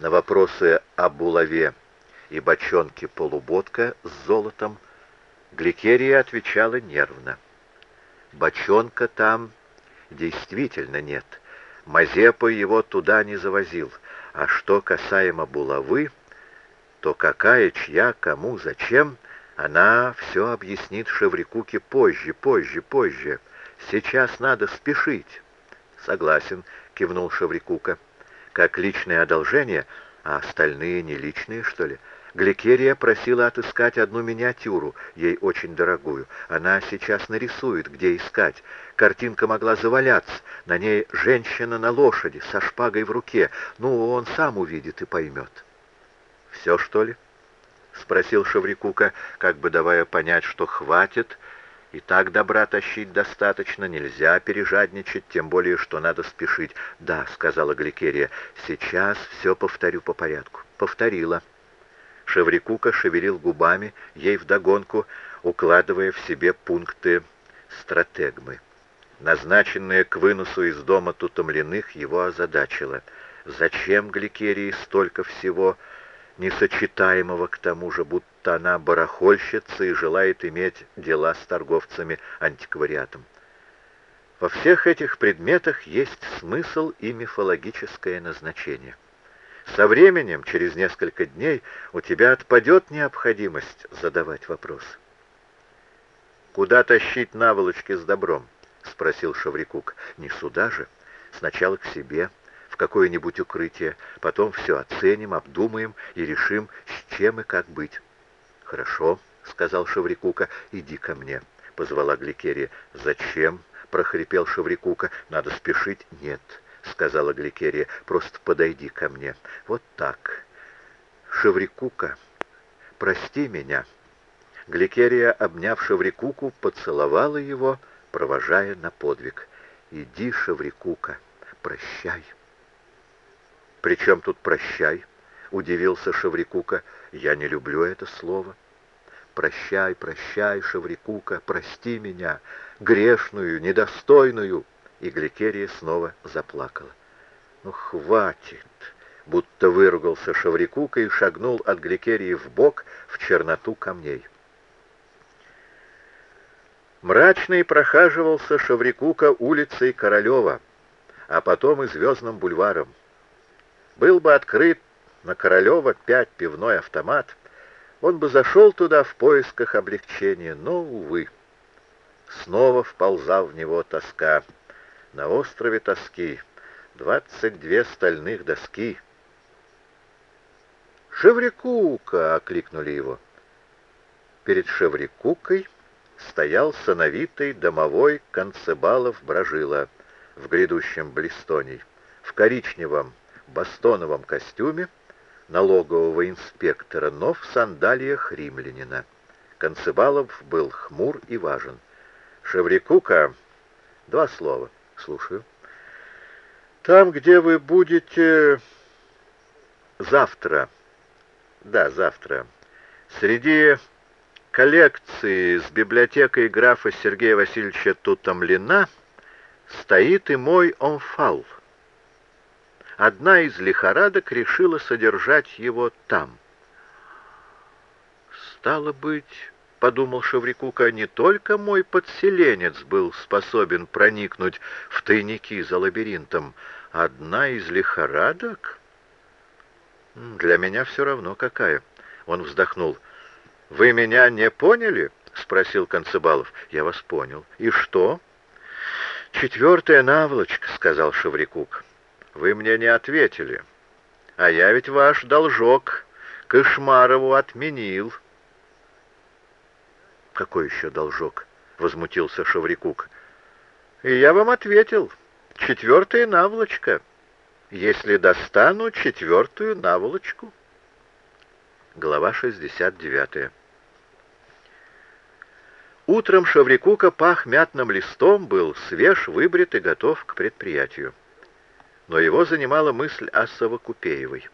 На вопросы о булаве и бочонке полуботка с золотом Гликерия отвечала нервно. Бочонка там действительно нет. Мазепа его туда не завозил. А что касаемо булавы, то какая, чья, кому, зачем, она все объяснит Шеврикуке позже, позже, позже. Сейчас надо спешить. Согласен, кивнул Шеврикука. Как личное одолжение, а остальные не личные, что ли? Гликерия просила отыскать одну миниатюру, ей очень дорогую. Она сейчас нарисует, где искать. Картинка могла заваляться, на ней женщина на лошади, со шпагой в руке. Ну, он сам увидит и поймет. «Все, что ли?» — спросил Шаврикука, как бы давая понять, что хватит, и так добра тащить достаточно, нельзя пережадничать, тем более, что надо спешить. «Да», — сказала Гликерия, — «сейчас все повторю по порядку». Повторила. Шеврикука шевелил губами, ей вдогонку, укладывая в себе пункты стратегмы. Назначенная к выносу из дома тутомленных его озадачила. Зачем Гликерии столько всего, несочетаемого к тому же, будто она барахольщица и желает иметь дела с торговцами антиквариатом? Во всех этих предметах есть смысл и мифологическое назначение. Со временем, через несколько дней, у тебя отпадет необходимость задавать вопрос. «Куда тащить наволочки с добром?» — спросил Шаврикук. «Не сюда же. Сначала к себе, в какое-нибудь укрытие. Потом все оценим, обдумаем и решим, с чем и как быть». «Хорошо», — сказал Шаврикука. «Иди ко мне», — позвала Гликерия. «Зачем?» — прохрипел Шаврикука. «Надо спешить?» «Нет». — сказала Гликерия, — «просто подойди ко мне. Вот так. Шеврикука, прости меня». Гликерия, обняв Шеврикуку, поцеловала его, провожая на подвиг. «Иди, Шеврикука, прощай». «При чем тут прощай?» — удивился Шеврикука. «Я не люблю это слово». «Прощай, прощай, Шеврикука, прости меня, грешную, недостойную» и Гликерия снова заплакала. «Ну, хватит!» — будто выругался Шаврикука и шагнул от Гликерии в бок в черноту камней. Мрачный прохаживался Шаврикука улицей Королева, а потом и Звездным бульваром. Был бы открыт на Королева пять пивной автомат, он бы зашел туда в поисках облегчения, но, увы, снова вползал в него тоска — на острове тоски двадцать две стальных доски. «Шеврикука!» — окликнули его. Перед Шеврикукой стоял сановитый домовой концебалов Брожила в грядущем блистоней, в коричневом бастоновом костюме налогового инспектора, но в сандалиях римлянина. Концебалов был хмур и важен. «Шеврикука!» Два слова. Слушаю. Там, где вы будете завтра, да, завтра, среди коллекции с библиотекой графа Сергея Васильевича Тутомлина стоит и мой омфал. Одна из лихорадок решила содержать его там. Стало быть, — подумал Шеврикука, — не только мой подселенец был способен проникнуть в тайники за лабиринтом. Одна из лихорадок? Для меня все равно какая. Он вздохнул. «Вы меня не поняли?» — спросил Концебалов. «Я вас понял. И что?» «Четвертая наволочка», — сказал Шеврикук. «Вы мне не ответили. А я ведь ваш должок Кошмарову отменил». «Какой еще должок?» — возмутился Шаврикук. «И я вам ответил. Четвертая наволочка. Если достану четвертую наволочку». Глава 69. Утром Шаврикука пах мятным листом, был свеж, выбрит и готов к предприятию. Но его занимала мысль о Совокупеевой.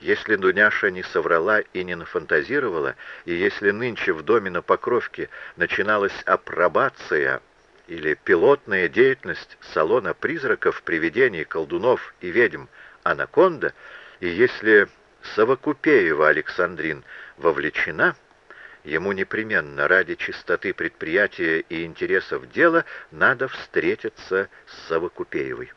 Если Дуняша не соврала и не нафантазировала, и если нынче в доме на Покровке начиналась апробация или пилотная деятельность салона призраков, привидений, колдунов и ведьм «Анаконда», И если Совокупеева Александрин вовлечена, ему непременно ради чистоты предприятия и интересов дела надо встретиться с Совокупеевой.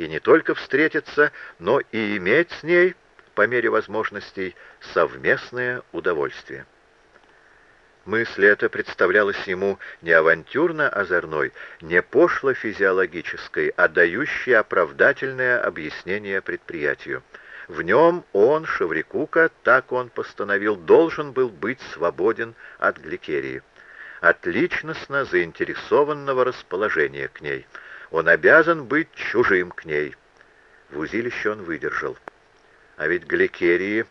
И не только встретиться, но и иметь с ней, по мере возможностей, совместное удовольствие. Мысль эта представлялась ему не авантюрно-озорной, не пошло-физиологической, а дающей оправдательное объяснение предприятию. В нем он, Шеврикука, так он постановил, должен был быть свободен от гликерии, от личностно заинтересованного расположения к ней. Он обязан быть чужим к ней. В узилище он выдержал. А ведь гликерии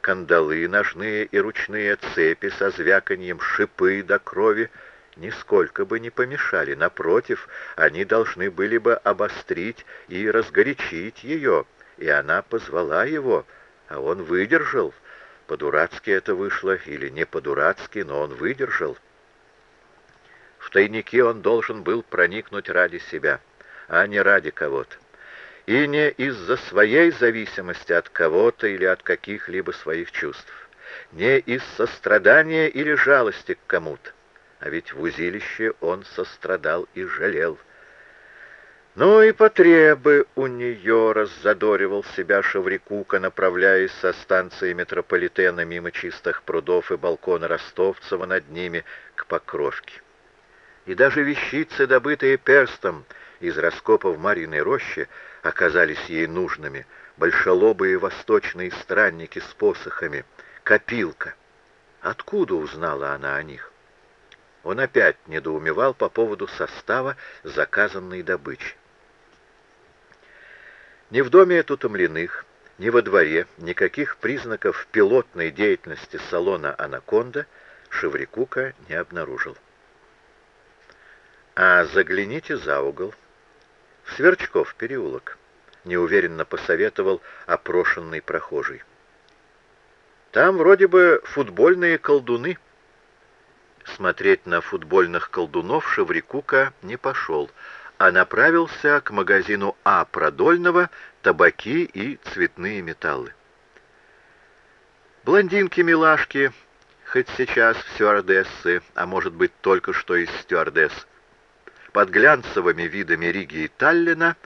кандалы, ножные и ручные цепи со звяканьем, шипы до крови нисколько бы не помешали. Напротив, они должны были бы обострить и разгорячить ее, и она позвала его, а он выдержал. По-дурацки это вышло или не по-дурацки, но он выдержал. В тайнике он должен был проникнуть ради себя, а не ради кого-то и не из-за своей зависимости от кого-то или от каких-либо своих чувств, не из сострадания или жалости к кому-то, а ведь в узилище он сострадал и жалел. Ну и потребы у нее раззадоривал себя Шаврикука, направляясь со станции метрополитена мимо чистых прудов и балкона Ростовцева над ними к Покровке. И даже вещицы, добытые перстом из раскопов Марьиной рощи, оказались ей нужными, большолобые восточные странники с посохами, копилка. Откуда узнала она о них? Он опять недоумевал по поводу состава заказанной добычи. Ни в доме Тутомленных, ни во дворе никаких признаков пилотной деятельности салона «Анаконда» Шеврикука не обнаружил. А загляните за угол — в Сверчков переулок, неуверенно посоветовал опрошенный прохожий. Там вроде бы футбольные колдуны. Смотреть на футбольных колдунов Шеврикука не пошел, а направился к магазину А. Продольного табаки и цветные металлы. Блондинки-милашки, хоть сейчас стюардессы, а может быть только что из стюардесс, под глянцевыми видами Риги и Таллина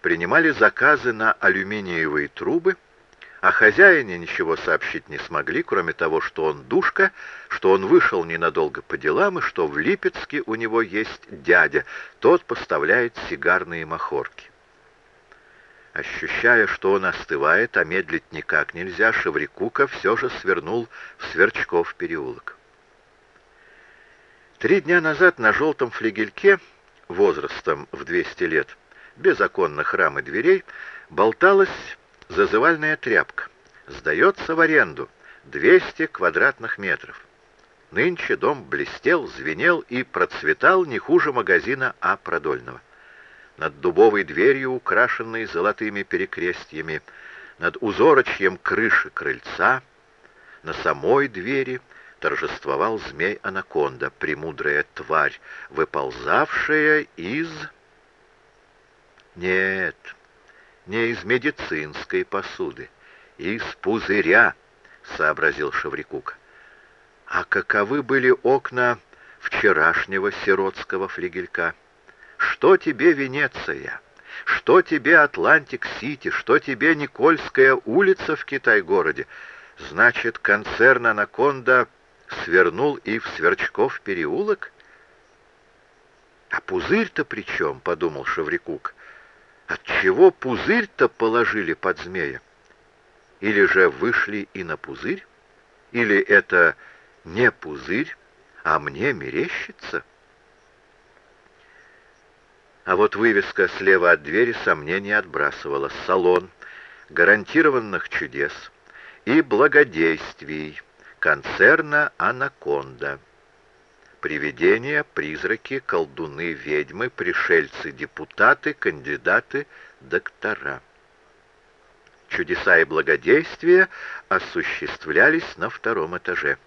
принимали заказы на алюминиевые трубы, а хозяине ничего сообщить не смогли, кроме того, что он душка, что он вышел ненадолго по делам и что в Липецке у него есть дядя, тот поставляет сигарные махорки. Ощущая, что он остывает, а медлить никак нельзя, Шеврикука все же свернул в Сверчков переулок. Три дня назад на желтом флигельке возрастом в 200 лет, без оконных рам и дверей, болталась зазывальная тряпка. Сдается в аренду 200 квадратных метров. Нынче дом блестел, звенел и процветал не хуже магазина А. Продольного. Над дубовой дверью, украшенной золотыми перекрестьями, над узорочьем крыши крыльца, на самой двери — торжествовал змей-анаконда, премудрая тварь, выползавшая из... Нет, не из медицинской посуды, из пузыря, сообразил Шеврикука. А каковы были окна вчерашнего сиротского флигелька? Что тебе Венеция? Что тебе Атлантик-Сити? Что тебе Никольская улица в Китай-городе? Значит, концерн «Анаконда» свернул и в Сверчков переулок? А пузырь-то при чем, — подумал Шеврикук. Отчего пузырь-то положили под змея? Или же вышли и на пузырь? Или это не пузырь, а мне мерещится? А вот вывеска слева от двери сомнения отбрасывала. Салон гарантированных чудес и благодействий концерна «Анаконда». Привидения, призраки, колдуны, ведьмы, пришельцы, депутаты, кандидаты, доктора. Чудеса и благодействия осуществлялись на втором этаже.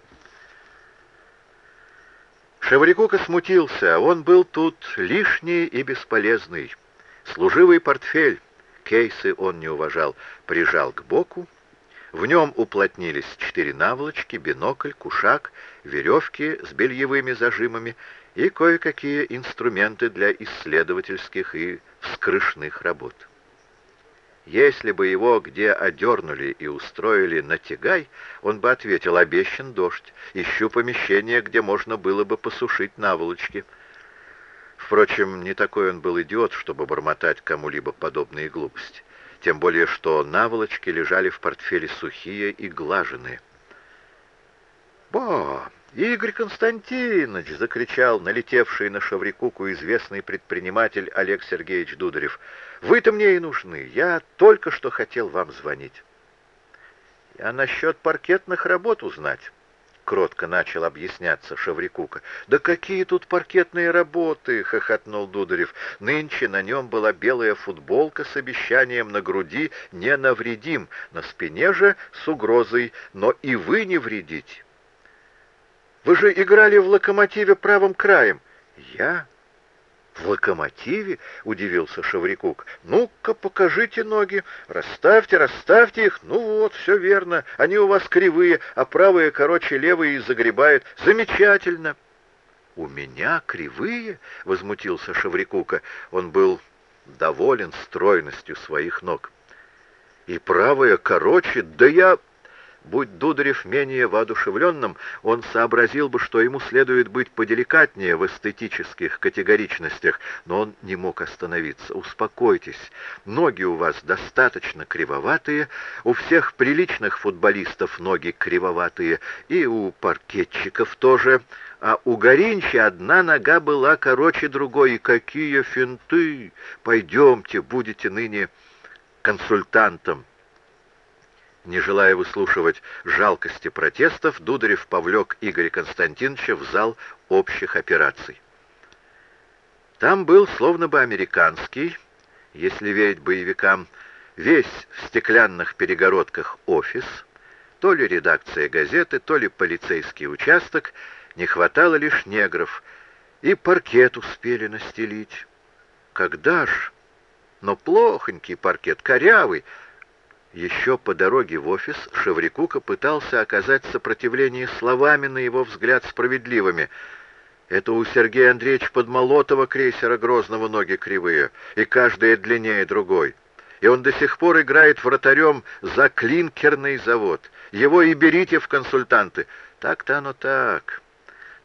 Шеврикука смутился, он был тут лишний и бесполезный. Служивый портфель, кейсы он не уважал, прижал к боку В нем уплотнились четыре наволочки, бинокль, кушак, веревки с бельевыми зажимами и кое-какие инструменты для исследовательских и вскрышных работ. Если бы его где одернули и устроили на тягай, он бы ответил, обещан дождь, ищу помещение, где можно было бы посушить наволочки. Впрочем, не такой он был идиот, чтобы бормотать кому-либо подобные глупости. Тем более, что наволочки лежали в портфеле сухие и глаженные. «Ба! Игорь Константинович!» — закричал налетевший на Шаврикуку известный предприниматель Олег Сергеевич Дударев. «Вы-то мне и нужны. Я только что хотел вам звонить». «Я насчет паркетных работ узнать» кротко начал объясняться Шаврикука. «Да какие тут паркетные работы!» — хохотнул Дударев. Нынче на нем была белая футболка с обещанием на груди «не навредим», на спине же с угрозой «но и вы не вредите». «Вы же играли в локомотиве правым краем». «Я?» «В локомотиве?» — удивился Шаврикук. «Ну-ка, покажите ноги. Расставьте, расставьте их. Ну вот, все верно. Они у вас кривые, а правые короче левые и загребают. Замечательно!» «У меня кривые?» — возмутился Шаврикука. Он был доволен стройностью своих ног. «И правая короче? Да я...» Будь Дударев менее воодушевленным, он сообразил бы, что ему следует быть поделикатнее в эстетических категоричностях, но он не мог остановиться. «Успокойтесь, ноги у вас достаточно кривоватые, у всех приличных футболистов ноги кривоватые, и у паркетчиков тоже, а у Горинча одна нога была короче другой. И какие финты! Пойдемте, будете ныне консультантом». Не желая выслушивать жалкости протестов, Дударев повлек Игоря Константиновича в зал общих операций. Там был словно бы американский, если верить боевикам, весь в стеклянных перегородках офис, то ли редакция газеты, то ли полицейский участок, не хватало лишь негров, и паркет успели настелить. Когда ж? Но плохонький паркет, корявый, еще по дороге в офис Шеврикука пытался оказать сопротивление словами, на его взгляд, справедливыми. Это у Сергея Андреевича Подмолотова крейсера Грозного ноги кривые, и каждая длиннее другой. И он до сих пор играет вратарем за клинкерный завод. Его и берите в консультанты. Так-то оно так.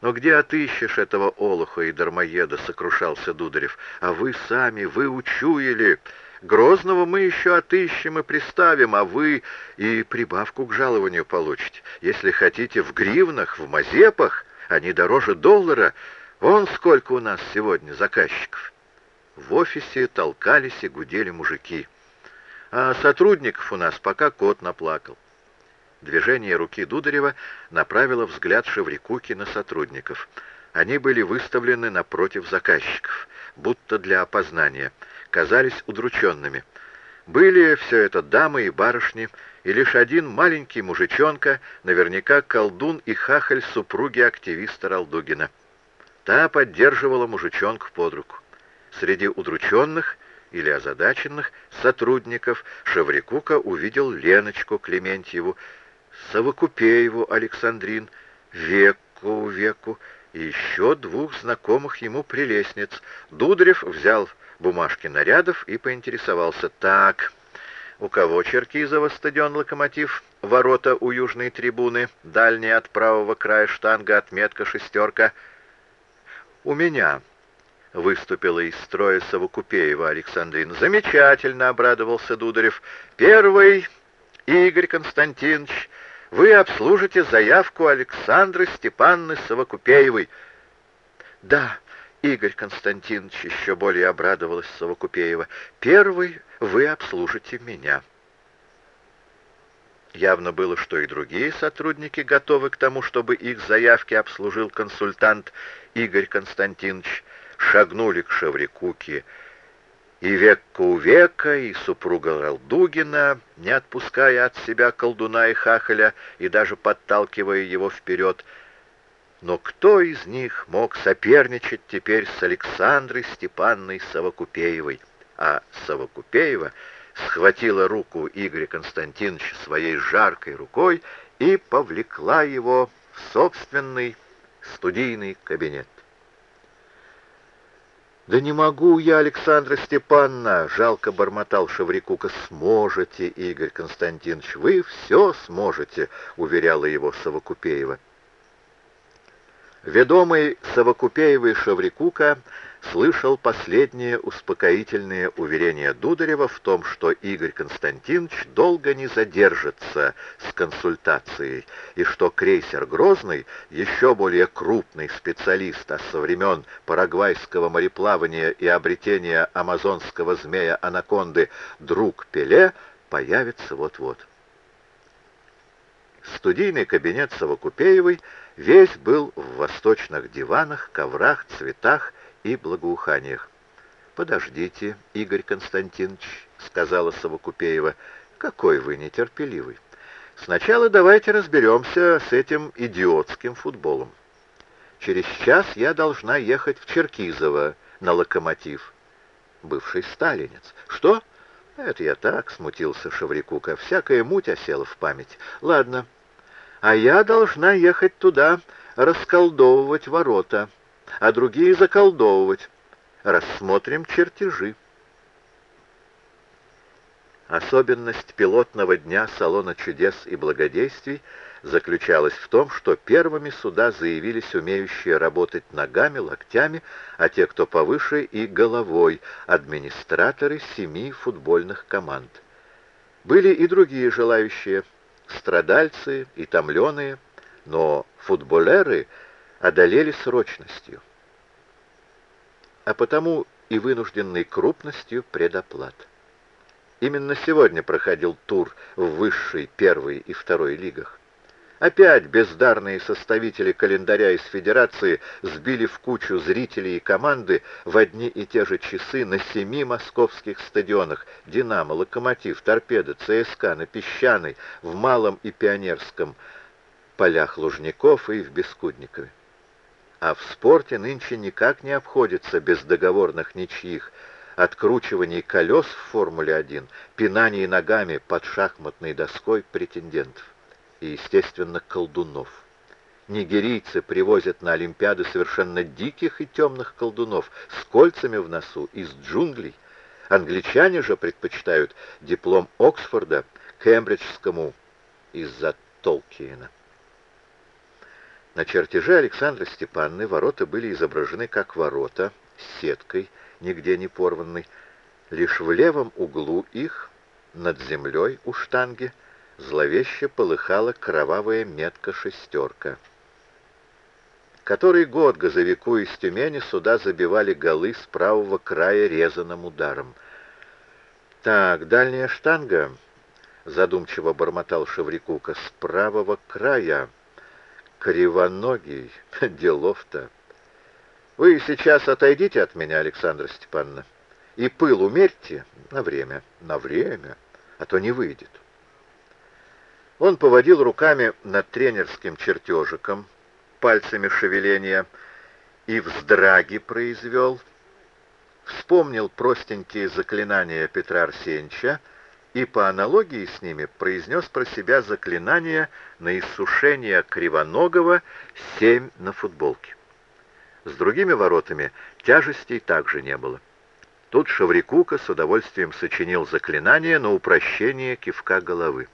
Но где отыщешь этого олуха и дармоеда, сокрушался Дударев. А вы сами, вы учуяли... Грозного мы еще отыщем и приставим, а вы и прибавку к жалованию получите. Если хотите, в гривнах, в мазепах, они дороже доллара. Вон сколько у нас сегодня заказчиков. В офисе толкались и гудели мужики. А сотрудников у нас пока кот наплакал. Движение руки Дударева направило взгляд Шеврикуки на сотрудников. Они были выставлены напротив заказчиков, будто для опознания — казались удрученными. Были все это дамы и барышни, и лишь один маленький мужичонка, наверняка колдун и хахаль супруги активиста Ралдугина. Та поддерживала мужичонку под руку. Среди удрученных или озадаченных сотрудников Шеврикука увидел Леночку Клементьеву, Савокупееву Александрин, Веку Веку и еще двух знакомых ему прелестниц. Дударев взял бумажки нарядов и поинтересовался. «Так, у кого Черкизова стадион «Локомотив», ворота у южной трибуны, дальняя от правого края штанга, отметка шестерка?» «У меня», — выступила из строя Савокупеева Александрин. «Замечательно», — обрадовался Дударев. «Первый, Игорь Константинович, вы обслужите заявку Александры Степанны Савокупеевой». «Да», Игорь Константинович еще более обрадовалась Совокупеева. «Первый вы обслужите меня». Явно было, что и другие сотрудники готовы к тому, чтобы их заявки обслужил консультант Игорь Константинович. Шагнули к Шеврикуке и века у века, и супруга Ралдугина, не отпуская от себя колдуна и хахаля и даже подталкивая его вперед, — но кто из них мог соперничать теперь с Александрой Степанной Савокупеевой? А Савокупеева схватила руку Игоря Константиновича своей жаркой рукой и повлекла его в собственный студийный кабинет. «Да не могу я, Александра Степановна!» — жалко бормотал Шаврикука. «Сможете, Игорь Константинович, вы все сможете!» — уверяла его Совокупеева. Ведомый Совокупеевой Шаврикука слышал последние успокоительные уверения Дударева в том, что Игорь Константинович долго не задержится с консультацией, и что крейсер «Грозный», еще более крупный специалист а со времен парагвайского мореплавания и обретения амазонского змея-анаконды друг Пеле, появится вот-вот. Студийный кабинет Совокупеевой весь был в восточных диванах, коврах, цветах и благоуханиях. «Подождите, Игорь Константинович», — сказала Совокупеева, — «какой вы нетерпеливый. Сначала давайте разберемся с этим идиотским футболом. Через час я должна ехать в Черкизово на локомотив. Бывший сталинец. Что? Это я так, смутился Шаврикука. Всякая муть осела в память. Ладно. А я должна ехать туда, расколдовывать ворота а другие заколдовывать. Рассмотрим чертежи. Особенность пилотного дня Салона чудес и благодействий заключалась в том, что первыми сюда заявились умеющие работать ногами, локтями, а те, кто повыше, и головой, администраторы семи футбольных команд. Были и другие желающие, страдальцы и томленые, но футболеры — одолели срочностью, а потому и вынужденной крупностью предоплат. Именно сегодня проходил тур в высшей, первой и второй лигах. Опять бездарные составители календаря из Федерации сбили в кучу зрителей и команды в одни и те же часы на семи московских стадионах «Динамо», «Локомотив», «Торпедо», «ЦСКА», на Песчаной, в Малом и Пионерском полях Лужников и в Бескудникове. А в спорте нынче никак не обходится без договорных ничьих, откручиваний колес в Формуле-1, пинаний ногами под шахматной доской претендентов и, естественно, колдунов. Нигерийцы привозят на Олимпиады совершенно диких и темных колдунов с кольцами в носу из джунглей. Англичане же предпочитают диплом Оксфорда кембриджскому из-за Толкиена. На чертеже Александра Степановны ворота были изображены как ворота с сеткой, нигде не порванной. Лишь в левом углу их, над землей у штанги, зловеще полыхала кровавая метка-шестерка. Который год газовику из Тюмени сюда забивали голы с правого края резаным ударом. «Так, дальняя штанга», — задумчиво бормотал Шеврикука, — «с правого края». Кривоногий, делов-то. Вы сейчас отойдите от меня, Александра Степановна, и пыл умерьте на время, на время, а то не выйдет. Он поводил руками над тренерским чертежиком, пальцами шевеления, и вздраги произвел, вспомнил простенькие заклинания Петра Арсеньевича, и по аналогии с ними произнес про себя заклинание на иссушение Кривоногого семь на футболке. С другими воротами тяжестей также не было. Тут Шаврикука с удовольствием сочинил заклинание на упрощение кивка головы.